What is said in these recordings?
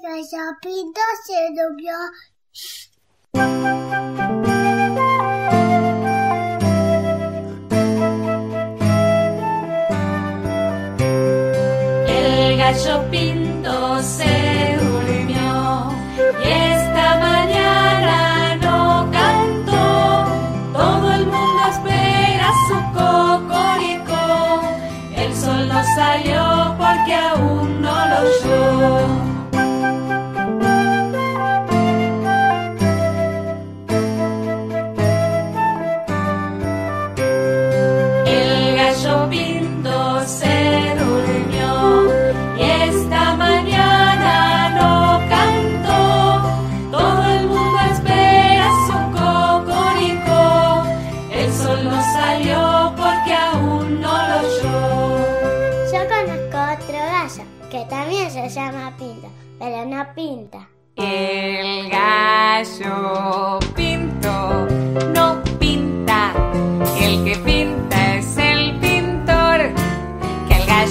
Se. El gallo pinto se durmió y esta mañana no cantó. Todo el mundo espera su cocorico. El sol no salió El gallo pinto se durmió y esta mañana no cantó. Todo el mundo espera su cocorico. El sol no salió porque aún no lo oyó. Yo conozco otro gallo que también se llama Pinto, pero no pinta. El gallo pinto no pinta, el que pinta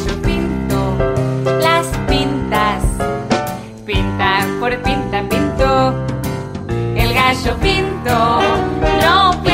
yo pinto las pintas. Pintan por pintan pinto. El gallo pinto no pinta.